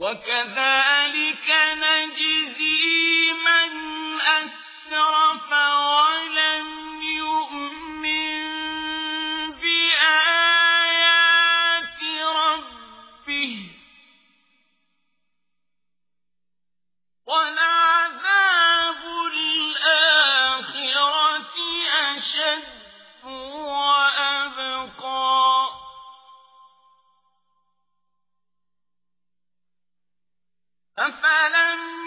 وكذلك نجزي أَمْ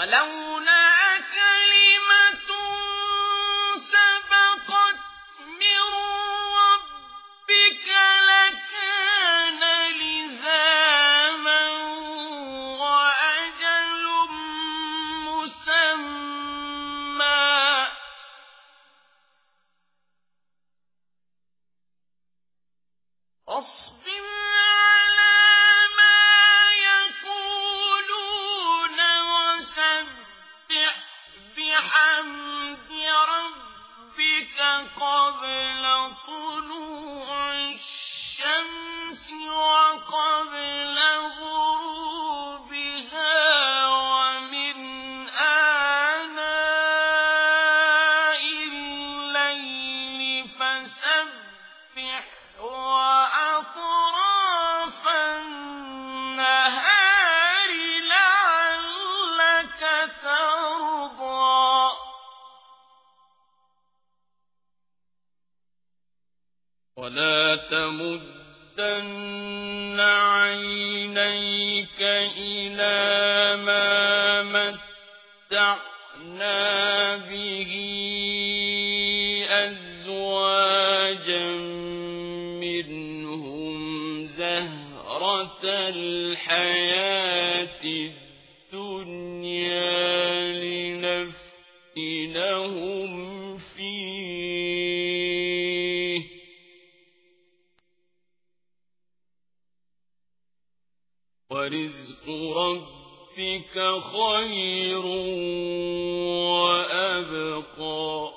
¡Malón! ولا تمدن عينيك إلى ما متعنا به أزواجا منهم زهرة الحياة ورزق ربك خير وأبقى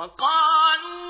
وقالوا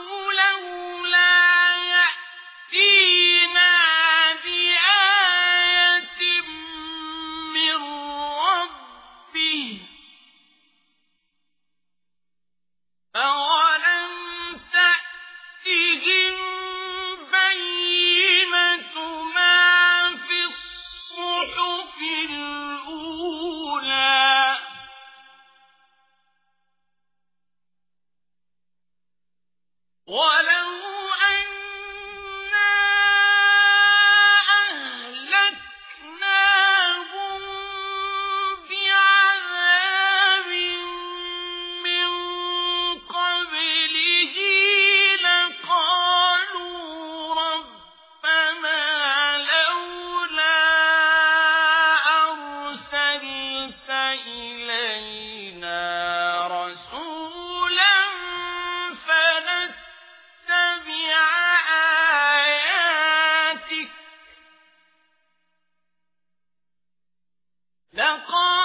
لقد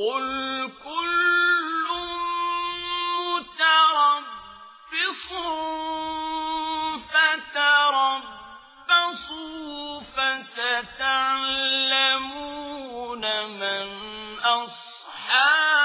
قل كل متربص فتربصوا فستعلمون من أصحاب